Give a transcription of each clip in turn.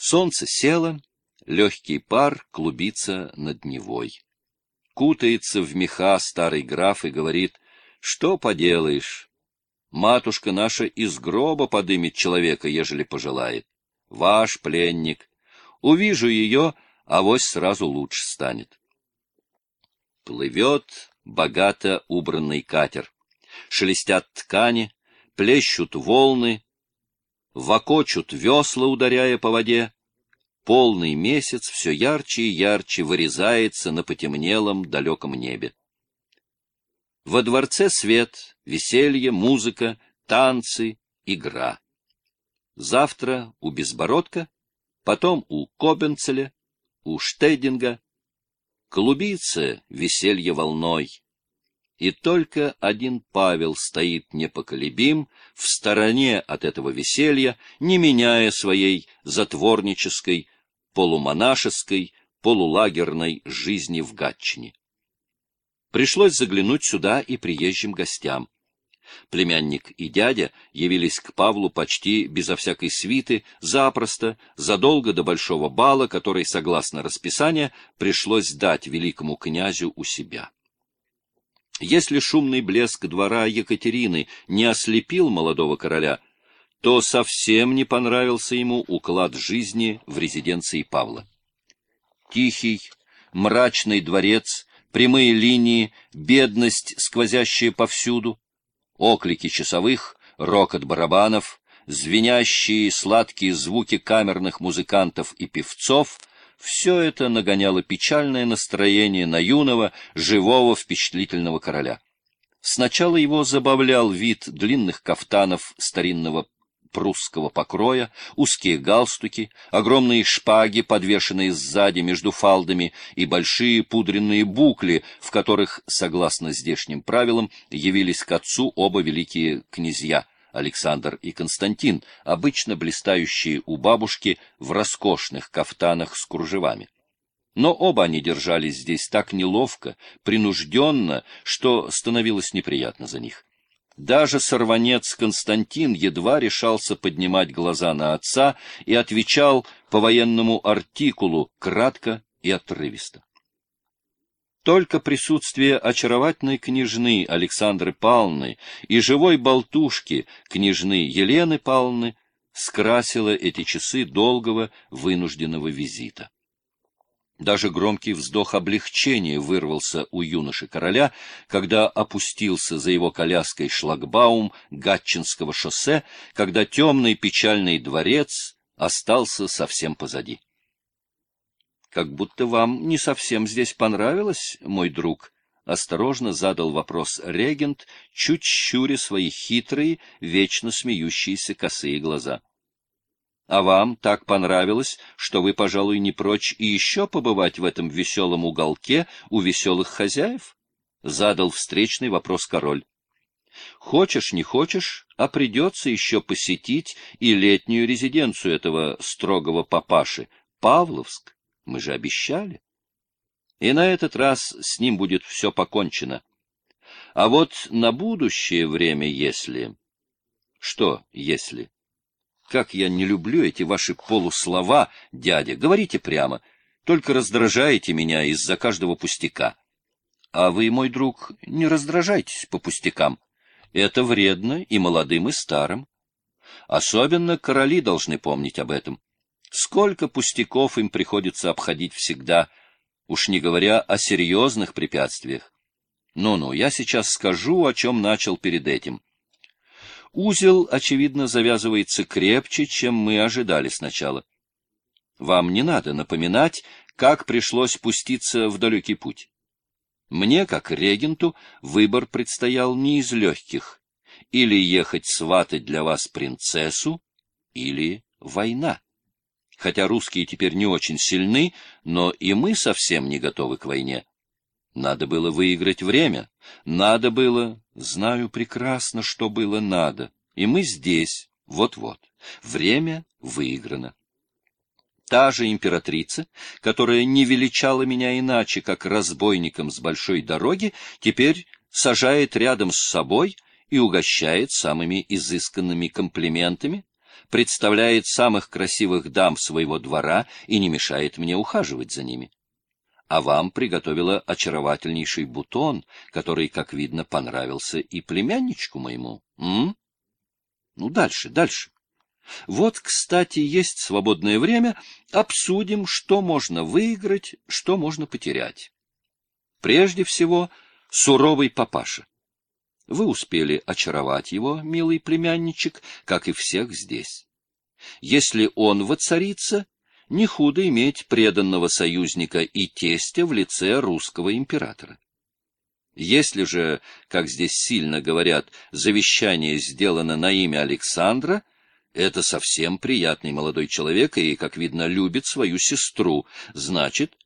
Солнце село, легкий пар клубится над Невой. Кутается в меха старый граф и говорит, что поделаешь, матушка наша из гроба подымет человека, ежели пожелает. Ваш пленник. Увижу ее, авось сразу лучше станет. Плывет богато убранный катер. Шелестят ткани, плещут волны, вокочут весла, ударяя по воде. Полный месяц все ярче и ярче вырезается на потемнелом далеком небе. Во дворце свет, веселье, музыка, танцы, игра. Завтра у Безбородка, потом у Кобенцеля, у Штединга. Клубится веселье волной. И только один Павел стоит непоколебим в стороне от этого веселья, не меняя своей затворнической, полумонашеской, полулагерной жизни в Гатчине. Пришлось заглянуть сюда и приезжим гостям. Племянник и дядя явились к Павлу почти безо всякой свиты, запросто, задолго до большого бала, который, согласно расписанию, пришлось дать великому князю у себя. Если шумный блеск двора Екатерины не ослепил молодого короля, то совсем не понравился ему уклад жизни в резиденции Павла. Тихий, мрачный дворец, прямые линии, бедность, сквозящая повсюду, оклики часовых, рокот барабанов, звенящие сладкие звуки камерных музыкантов и певцов — все это нагоняло печальное настроение на юного, живого, впечатлительного короля. Сначала его забавлял вид длинных кафтанов старинного прусского покроя, узкие галстуки, огромные шпаги, подвешенные сзади между фалдами, и большие пудренные букли, в которых, согласно здешним правилам, явились к отцу оба великие князья — Александр и Константин, обычно блистающие у бабушки в роскошных кафтанах с кружевами. Но оба они держались здесь так неловко, принужденно, что становилось неприятно за них. Даже сорванец Константин едва решался поднимать глаза на отца и отвечал по военному артикулу кратко и отрывисто. Только присутствие очаровательной княжны Александры Павловны и живой болтушки княжны Елены Павловны скрасило эти часы долгого вынужденного визита. Даже громкий вздох облегчения вырвался у юноши-короля, когда опустился за его коляской шлагбаум Гатчинского шоссе, когда темный печальный дворец остался совсем позади. — Как будто вам не совсем здесь понравилось, мой друг, — осторожно задал вопрос регент, чуть щуря свои хитрые, вечно смеющиеся косые глаза. — а вам так понравилось, что вы, пожалуй, не прочь и еще побывать в этом веселом уголке у веселых хозяев? — задал встречный вопрос король. — Хочешь, не хочешь, а придется еще посетить и летнюю резиденцию этого строгого папаши, Павловск. Мы же обещали. И на этот раз с ним будет все покончено. А вот на будущее время, если... Что, если... Как я не люблю эти ваши полуслова, дядя. Говорите прямо. Только раздражаете меня из-за каждого пустяка. А вы, мой друг, не раздражайтесь по пустякам. Это вредно и молодым, и старым. Особенно короли должны помнить об этом. Сколько пустяков им приходится обходить всегда, уж не говоря о серьезных препятствиях. Ну-ну, я сейчас скажу, о чем начал перед этим. Узел, очевидно, завязывается крепче, чем мы ожидали сначала. Вам не надо напоминать, как пришлось пуститься в далекий путь. Мне, как регенту, выбор предстоял не из легких. Или ехать сватать для вас принцессу, или война. Хотя русские теперь не очень сильны, но и мы совсем не готовы к войне. Надо было выиграть время. Надо было... Знаю прекрасно, что было надо. И мы здесь, вот-вот. Время выиграно. Та же императрица, которая не величала меня иначе, как разбойником с большой дороги, теперь сажает рядом с собой и угощает самыми изысканными комплиментами, представляет самых красивых дам своего двора и не мешает мне ухаживать за ними. А вам приготовила очаровательнейший бутон, который, как видно, понравился и племянничку моему. М? Ну, дальше, дальше. Вот, кстати, есть свободное время, обсудим, что можно выиграть, что можно потерять. Прежде всего, суровый папаша. Вы успели очаровать его, милый племянничек, как и всех здесь. Если он воцарится, не худо иметь преданного союзника и тестя в лице русского императора. Если же, как здесь сильно говорят, завещание сделано на имя Александра, это совсем приятный молодой человек и, как видно, любит свою сестру, значит,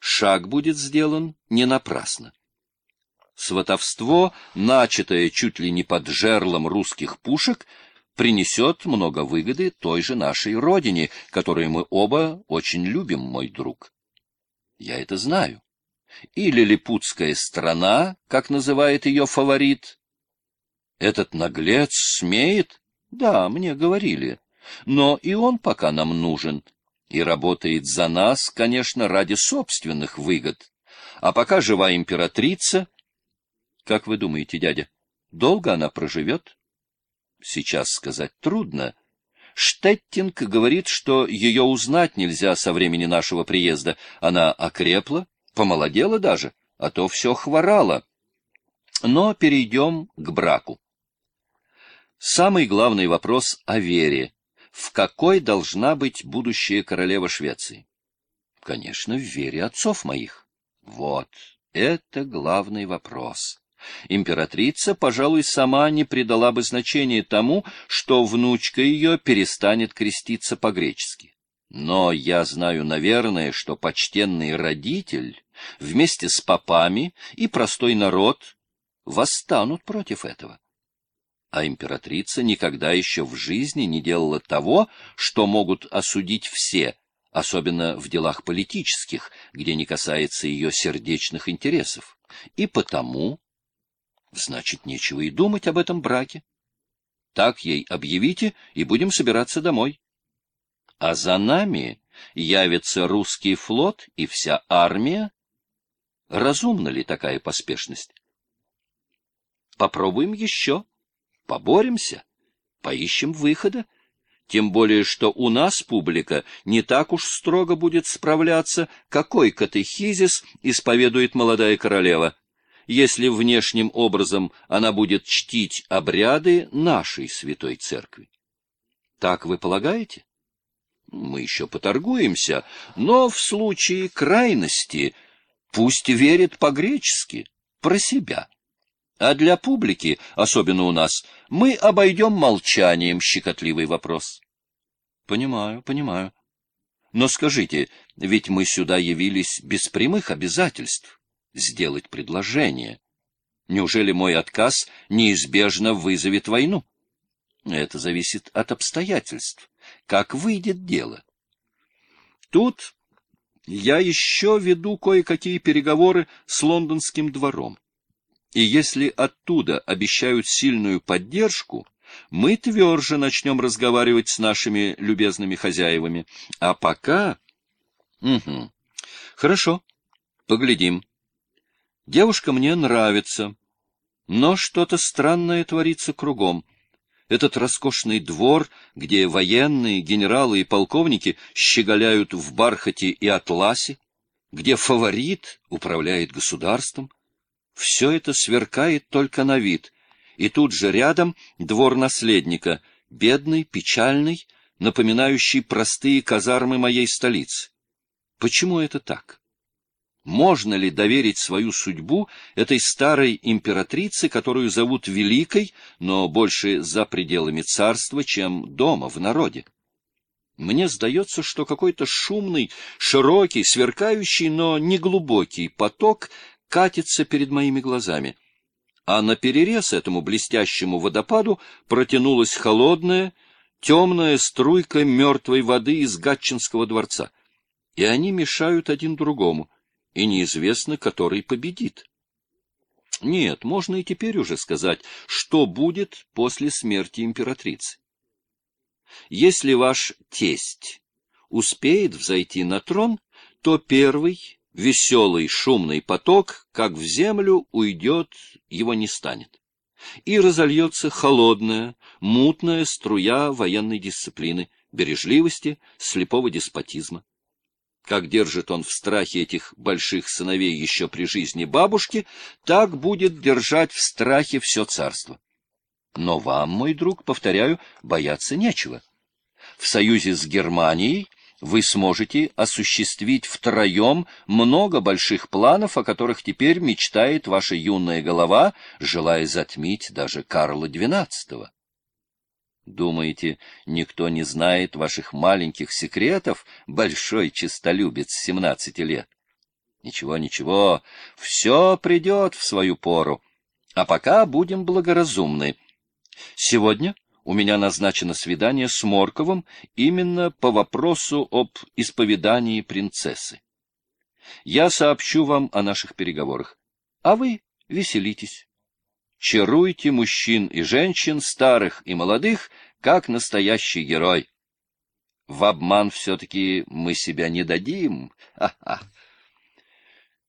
шаг будет сделан не напрасно. Сватовство, начатое чуть ли не под жерлом русских пушек, принесет много выгоды той же нашей родине, которую мы оба очень любим, мой друг. Я это знаю. И лилипутская страна, как называет ее фаворит. Этот наглец смеет? Да, мне говорили. Но и он пока нам нужен. И работает за нас, конечно, ради собственных выгод. А пока жива императрица, как вы думаете, дядя, долго она проживет? Сейчас сказать трудно. Штеттинг говорит, что ее узнать нельзя со времени нашего приезда. Она окрепла, помолодела даже, а то все хворала. Но перейдем к браку. Самый главный вопрос о вере. В какой должна быть будущая королева Швеции? Конечно, в вере отцов моих. Вот, это главный вопрос. Императрица, пожалуй, сама не придала бы значения тому, что внучка ее перестанет креститься по-гречески. Но я знаю, наверное, что почтенный родитель вместе с попами и простой народ восстанут против этого. А императрица никогда еще в жизни не делала того, что могут осудить все, особенно в делах политических, где не касается ее сердечных интересов. И потому Значит, нечего и думать об этом браке. Так ей объявите, и будем собираться домой. А за нами явится русский флот и вся армия. Разумна ли такая поспешность? Попробуем еще, поборемся, поищем выхода. Тем более, что у нас публика не так уж строго будет справляться, какой катехизис исповедует молодая королева если внешним образом она будет чтить обряды нашей святой церкви. Так вы полагаете? Мы еще поторгуемся, но в случае крайности пусть верит по-гречески, про себя. А для публики, особенно у нас, мы обойдем молчанием щекотливый вопрос. Понимаю, понимаю. Но скажите, ведь мы сюда явились без прямых обязательств сделать предложение. Неужели мой отказ неизбежно вызовет войну? Это зависит от обстоятельств. Как выйдет дело? Тут я еще веду кое-какие переговоры с лондонским двором. И если оттуда обещают сильную поддержку, мы тверже начнем разговаривать с нашими любезными хозяевами. А пока... Угу. Хорошо, поглядим. Девушка мне нравится, но что-то странное творится кругом. Этот роскошный двор, где военные, генералы и полковники щеголяют в бархате и атласе, где фаворит управляет государством, все это сверкает только на вид, и тут же рядом двор наследника, бедный, печальный, напоминающий простые казармы моей столицы. Почему это так? Можно ли доверить свою судьбу этой старой императрице, которую зовут Великой, но больше за пределами царства, чем дома, в народе? Мне сдается, что какой-то шумный, широкий, сверкающий, но неглубокий поток катится перед моими глазами. А на перерез этому блестящему водопаду протянулась холодная, темная струйка мертвой воды из Гатчинского дворца. И они мешают один другому — и неизвестно, который победит. Нет, можно и теперь уже сказать, что будет после смерти императрицы. Если ваш тесть успеет взойти на трон, то первый, веселый, шумный поток, как в землю уйдет, его не станет. И разольется холодная, мутная струя военной дисциплины, бережливости, слепого деспотизма. Как держит он в страхе этих больших сыновей еще при жизни бабушки, так будет держать в страхе все царство. Но вам, мой друг, повторяю, бояться нечего. В союзе с Германией вы сможете осуществить втроем много больших планов, о которых теперь мечтает ваша юная голова, желая затмить даже Карла XII. Думаете, никто не знает ваших маленьких секретов, большой честолюбец семнадцати лет? Ничего, ничего, все придет в свою пору. А пока будем благоразумны. Сегодня у меня назначено свидание с Морковым именно по вопросу об исповедании принцессы. Я сообщу вам о наших переговорах, а вы веселитесь. Чаруйте мужчин и женщин, старых и молодых, как настоящий герой. В обман все-таки мы себя не дадим. Ха-ха.